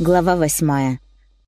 Глава восьмая.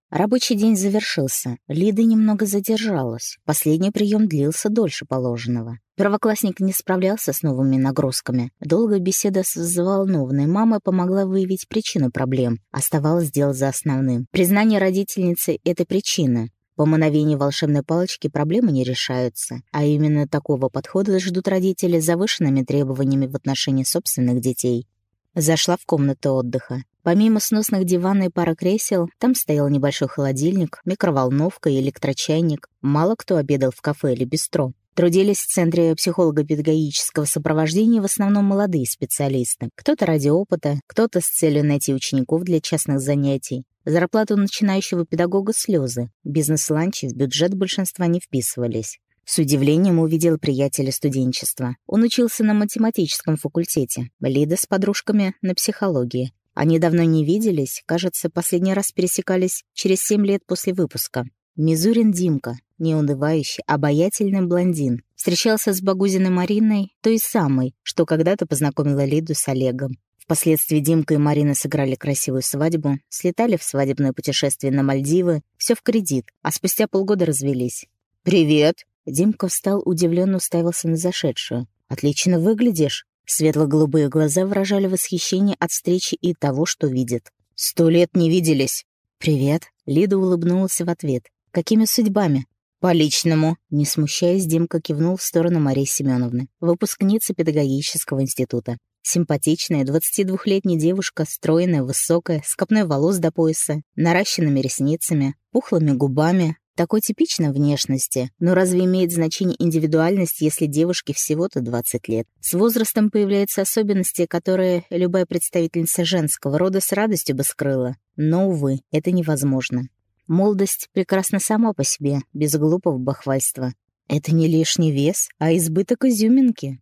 Рабочий день завершился. Лида немного задержалась. Последний прием длился дольше положенного. Первоклассник не справлялся с новыми нагрузками. Долгая беседа с взволнованной мамой помогла выявить причину проблем. Оставалось дело за основным. Признание родительницы — это причина. По мановению волшебной палочки проблемы не решаются, а именно такого подхода ждут родители с завышенными требованиями в отношении собственных детей. Зашла в комнату отдыха. Помимо сносных дивана и пары кресел, там стоял небольшой холодильник, микроволновка и электрочайник. Мало кто обедал в кафе или бистро. Трудились в Центре психолого-педагогического сопровождения в основном молодые специалисты. Кто-то ради опыта, кто-то с целью найти учеников для частных занятий. Зарплату начинающего педагога слезы. Бизнес-ланчи в бюджет большинства не вписывались. С удивлением увидел приятеля студенчества. Он учился на математическом факультете, Лида с подружками — на психологии. Они давно не виделись, кажется, последний раз пересекались через семь лет после выпуска. Мизурин Димка, неунывающий, обаятельный блондин, встречался с Багузиной Мариной, той самой, что когда-то познакомила Лиду с Олегом. Впоследствии Димка и Марина сыграли красивую свадьбу, слетали в свадебное путешествие на Мальдивы, все в кредит, а спустя полгода развелись. «Привет!» Димка встал, удивленно уставился на зашедшую. «Отлично выглядишь!» Светло-голубые глаза выражали восхищение от встречи и того, что видит. «Сто лет не виделись!» «Привет!» Лида улыбнулась в ответ. «Какими судьбами?» «По личному!» Не смущаясь, Димка кивнул в сторону Марии Семеновны, выпускницы педагогического института. Симпатичная, 22-летняя девушка, стройная, высокая, с копной волос до пояса, наращенными ресницами, пухлыми губами, такой типичной внешности, но разве имеет значение индивидуальность, если девушке всего-то 20 лет? С возрастом появляются особенности, которые любая представительница женского рода с радостью бы скрыла. Но, увы, это невозможно. Молодость прекрасна сама по себе, без глупого бахвальства. Это не лишний вес, а избыток изюминки.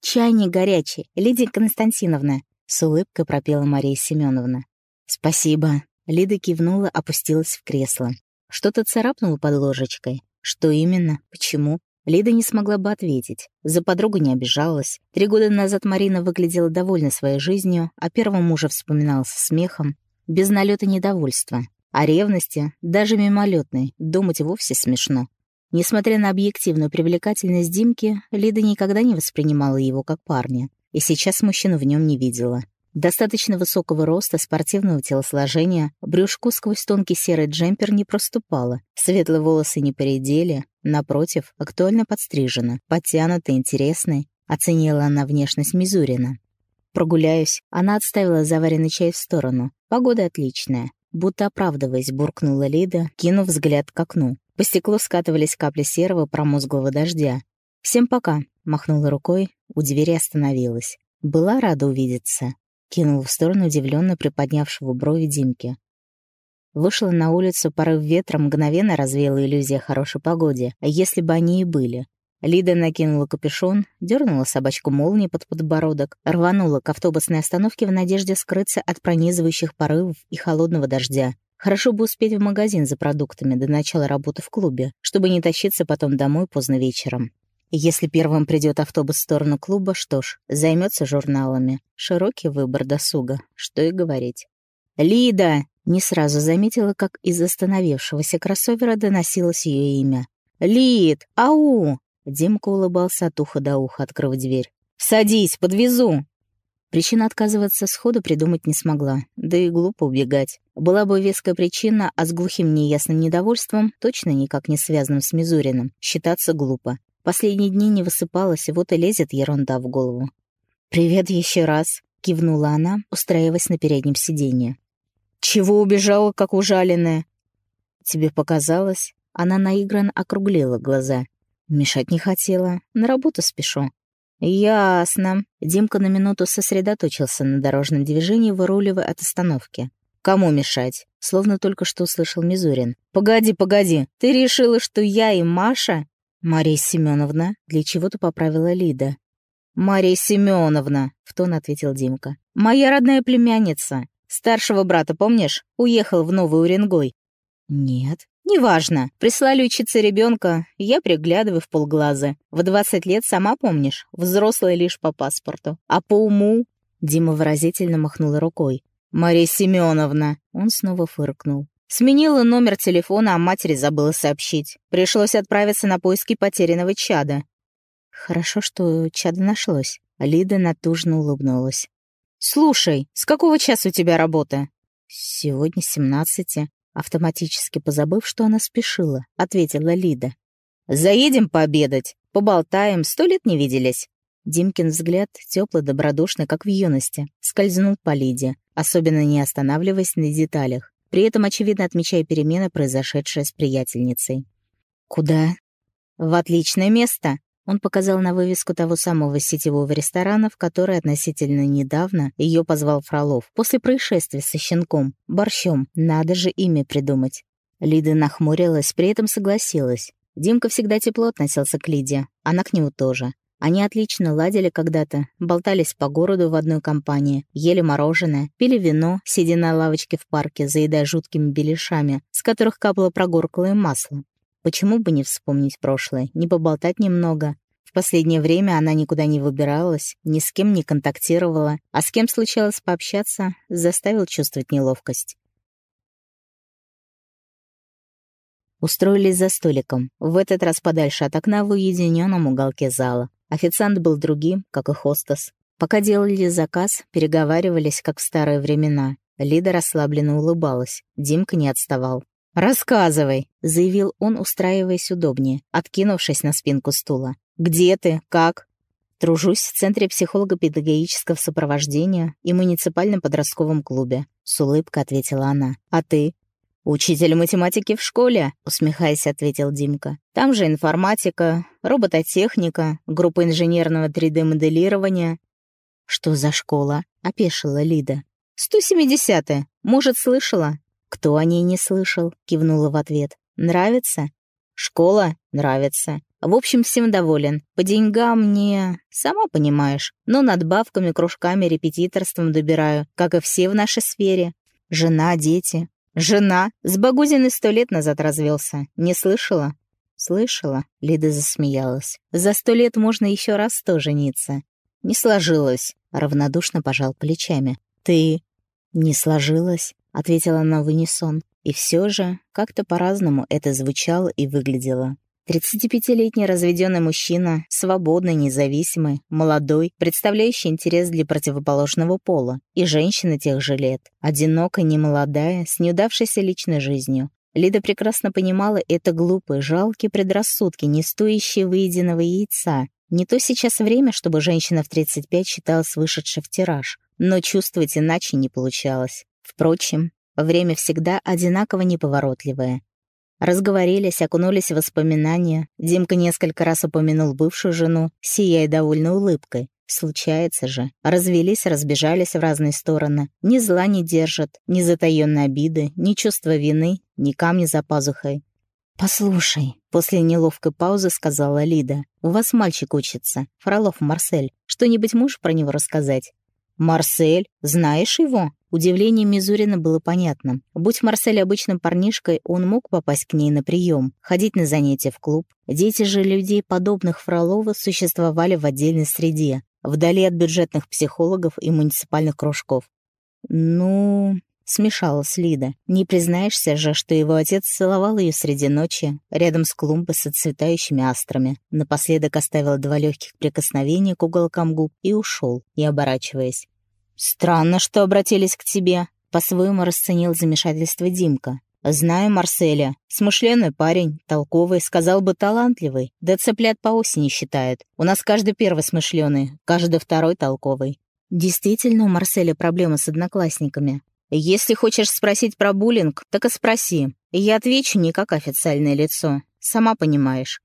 «Чай не горячий, Лидия Константиновна», — с улыбкой пропела Мария Семеновна. «Спасибо». Лида кивнула, опустилась в кресло. Что-то царапнуло под ложечкой. Что именно? Почему? Лида не смогла бы ответить. За подругу не обижалась. Три года назад Марина выглядела довольна своей жизнью, а первого мужа вспоминала со смехом, без налета недовольства. О ревности, даже мимолетной, думать вовсе смешно. Несмотря на объективную привлекательность Димки, Лида никогда не воспринимала его как парня, и сейчас мужчину в нем не видела. Достаточно высокого роста, спортивного телосложения, брюшку сквозь тонкий серый джемпер не проступало, светлые волосы не поредели, напротив, актуально подстрижена, подтянута, интересной, оценила она внешность Мизурина. Прогуляюсь, она отставила заваренный чай в сторону. Погода отличная. Будто оправдываясь, буркнула Лида, кинув взгляд к окну. По стеклу скатывались капли серого промозглого дождя. «Всем пока», — махнула рукой, у двери остановилась. Была рада увидеться. Кинул в сторону удивленно приподнявшего брови Димки. Вышла на улицу, порыв ветра мгновенно развеяла иллюзия хорошей погоде, а если бы они и были. Лида накинула капюшон, дернула собачку молнии под подбородок, рванула к автобусной остановке в надежде скрыться от пронизывающих порывов и холодного дождя. Хорошо бы успеть в магазин за продуктами до начала работы в клубе, чтобы не тащиться потом домой поздно вечером. Если первым придет автобус в сторону клуба, что ж, займется журналами. Широкий выбор досуга, что и говорить. «Лида!» Не сразу заметила, как из остановившегося кроссовера доносилось ее имя. «Лид! Ау!» Димка улыбался от уха до уха, открыв дверь. «Садись, подвезу!» Причина отказываться сходу придумать не смогла, да и глупо убегать. Была бы веская причина, а с глухим неясным недовольством, точно никак не связанным с Мизуриным, считаться глупо. Последние дни не высыпалась, и вот и лезет ерунда в голову. «Привет еще раз», — кивнула она, устраиваясь на переднем сиденье. «Чего убежала, как ужаленная?» «Тебе показалось?» Она наигранно округлила глаза. Мешать не хотела, на работу спешу. «Ясно». Димка на минуту сосредоточился на дорожном движении, выруливая от остановки. «Кому мешать?» Словно только что услышал Мизурин. «Погоди, погоди, ты решила, что я и Маша?» «Мария Семеновна, для чего ты поправила Лида?» «Мария Семеновна», — в тон ответил Димка. «Моя родная племянница. Старшего брата, помнишь? Уехал в Новый Уренгой». «Нет». «Неважно. Прислали учиться ребенка, я приглядываю в полглаза. В двадцать лет, сама помнишь, взрослая лишь по паспорту. А по уму...» Дима выразительно махнула рукой. Мария Семеновна. Он снова фыркнул. Сменила номер телефона, а матери забыла сообщить. Пришлось отправиться на поиски потерянного чада. Хорошо, что чадо нашлось. Лида натужно улыбнулась. «Слушай, с какого часа у тебя работа?» «Сегодня семнадцати», автоматически позабыв, что она спешила, ответила Лида. «Заедем пообедать, поболтаем, сто лет не виделись». Димкин взгляд, теплый, добродушный, как в юности, скользнул по Лиде, особенно не останавливаясь на деталях, при этом, очевидно, отмечая перемены, произошедшие с приятельницей. «Куда?» «В отличное место!» Он показал на вывеску того самого сетевого ресторана, в который относительно недавно ее позвал Фролов, после происшествия со щенком, борщом. Надо же имя придумать. Лида нахмурилась, при этом согласилась. Димка всегда тепло относился к Лиде, она к нему тоже. Они отлично ладили когда-то, болтались по городу в одной компании, ели мороженое, пили вино, сидя на лавочке в парке, заедая жуткими беляшами, с которых капало прогорклое масло. Почему бы не вспомнить прошлое, не поболтать немного? В последнее время она никуда не выбиралась, ни с кем не контактировала, а с кем случалось пообщаться, заставил чувствовать неловкость. Устроились за столиком, в этот раз подальше от окна в уединенном уголке зала. Официант был другим, как и хостес. Пока делали заказ, переговаривались, как в старые времена. Лида расслабленно улыбалась. Димка не отставал. «Рассказывай», — заявил он, устраиваясь удобнее, откинувшись на спинку стула. «Где ты? Как?» «Тружусь в Центре психолого-педагогического сопровождения и муниципальном подростковом клубе», — с улыбкой ответила она. «А ты?» «Учитель математики в школе», — усмехаясь, ответил Димка. «Там же информатика, робототехника, группа инженерного 3D-моделирования». «Что за школа?» — опешила Лида. «Сто семидесятая. Может, слышала?» «Кто о ней не слышал?» — кивнула в ответ. «Нравится?» «Школа? Нравится. В общем, всем доволен. По деньгам мне... Сама понимаешь. Но надбавками, кружками, репетиторством добираю, как и все в нашей сфере. Жена, дети. «Жена с Багузиной сто лет назад развелся. Не слышала?» «Слышала», — Лида засмеялась. «За сто лет можно еще раз сто жениться». «Не сложилось», — равнодушно пожал плечами. «Ты...» «Не сложилось», — ответила она в унисон. И все же, как-то по-разному это звучало и выглядело. 35-летний разведенный мужчина, свободный, независимый, молодой, представляющий интерес для противоположного пола, и женщина тех же лет, одинокая, немолодая, с неудавшейся личной жизнью. Лида прекрасно понимала это глупые, жалкие предрассудки, не стоящие выеденного яйца. Не то сейчас время, чтобы женщина в 35 считалась вышедшей в тираж, но чувствовать иначе не получалось. Впрочем, время всегда одинаково неповоротливое. Разговорились, окунулись в воспоминания. Димка несколько раз упомянул бывшую жену, сияя довольной улыбкой. Случается же. Развелись, разбежались в разные стороны. Ни зла не держат, ни затаённой обиды, ни чувства вины, ни камни за пазухой. «Послушай», — после неловкой паузы сказала Лида, «у вас мальчик учится, Фролов Марсель. Что-нибудь можешь про него рассказать?» «Марсель? Знаешь его?» Удивление Мизурина было понятным. Будь Марсель обычным парнишкой, он мог попасть к ней на прием, ходить на занятия в клуб. Дети же людей, подобных Фролова, существовали в отдельной среде, вдали от бюджетных психологов и муниципальных кружков. «Ну...» — смешалась Лида. «Не признаешься же, что его отец целовал ее среди ночи, рядом с клумбой с отцветающими астрами. Напоследок оставил два легких прикосновения к уголкам губ и ушел, не оборачиваясь. «Странно, что обратились к тебе», — по-своему расценил замешательство Димка. «Знаю Марселя. Смышленый парень, толковый, сказал бы талантливый. Да цыплят по осени считает. У нас каждый первый смышленый, каждый второй толковый». Действительно, у Марселя проблемы с одноклассниками. Если хочешь спросить про буллинг, так и спроси. Я отвечу не как официальное лицо. Сама понимаешь.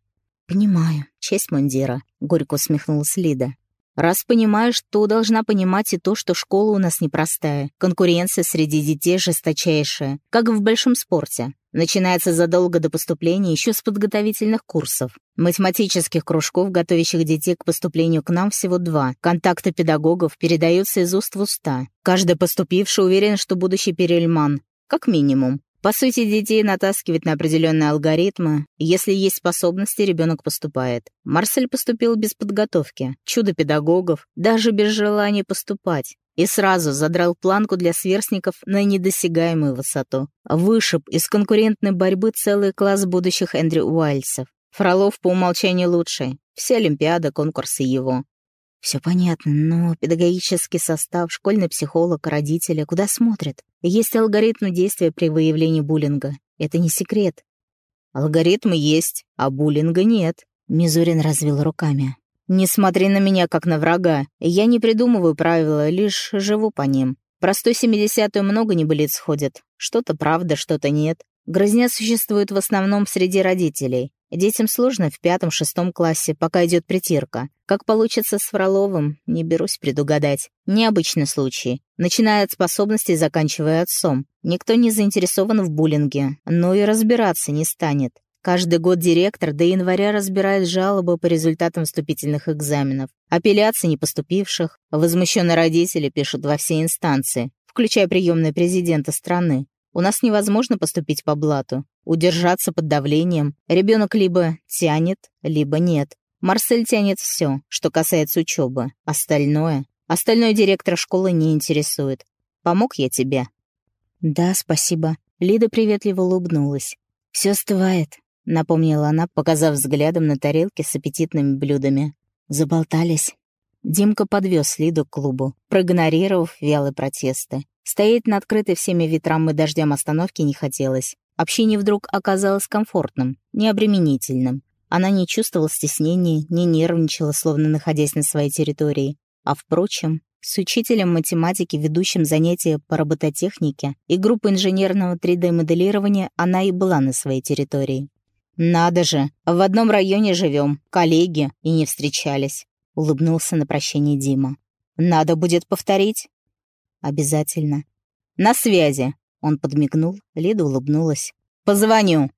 «Понимаю. Честь мундира», — горько усмехнулась Лида. Раз понимаешь, то должна понимать и то, что школа у нас непростая, конкуренция среди детей жесточайшая, как в большом спорте. Начинается задолго до поступления еще с подготовительных курсов. Математических кружков, готовящих детей к поступлению к нам, всего два. Контакты педагогов передаются из уст в уста. Каждый поступивший уверен, что будущий перельман. Как минимум. По сути, детей натаскивать на определенные алгоритмы. Если есть способности, ребенок поступает. Марсель поступил без подготовки, чудо педагогов, даже без желания поступать. и сразу задрал планку для сверстников на недосягаемую высоту. Вышиб из конкурентной борьбы целый класс будущих Эндрю Уайльсов. Фролов по умолчанию лучший. Все олимпиады, конкурсы его. Все понятно, но педагогический состав, школьный психолог, родители куда смотрят? Есть алгоритмы действия при выявлении буллинга. Это не секрет. Алгоритмы есть, а буллинга нет. Мизурин развел руками. «Не смотри на меня, как на врага. Я не придумываю правила, лишь живу по ним. Про 170-ю много небылиц ходит. Что-то правда, что-то нет. Грызня существует в основном среди родителей. Детям сложно в пятом-шестом классе, пока идет притирка. Как получится с Фроловым, не берусь предугадать. Необычный случай. Начиная от способностей, заканчивая отцом. Никто не заинтересован в буллинге, но и разбираться не станет. Каждый год директор до января разбирает жалобы по результатам вступительных экзаменов. Апелляции не поступивших, возмущенные родители пишут во все инстанции, включая приемные президента страны. У нас невозможно поступить по блату, удержаться под давлением. Ребенок либо тянет, либо нет. Марсель тянет все, что касается учебы. Остальное... Остальное директора школы не интересует. Помог я тебе?» «Да, спасибо». Лида приветливо улыбнулась. «Все остывает. — напомнила она, показав взглядом на тарелки с аппетитными блюдами. Заболтались. Димка подвез Лиду к клубу, проигнорировав вялые протесты. Стоять на открытой всеми ветрам и дождям остановке не хотелось. Общение вдруг оказалось комфортным, необременительным. Она не чувствовала стеснения, не нервничала, словно находясь на своей территории. А впрочем, с учителем математики, ведущим занятия по робототехнике и группой инженерного 3D-моделирования она и была на своей территории. «Надо же, в одном районе живем, коллеги, и не встречались», — улыбнулся на прощание Дима. «Надо будет повторить?» «Обязательно». «На связи», — он подмигнул, Лида улыбнулась. «Позвоню».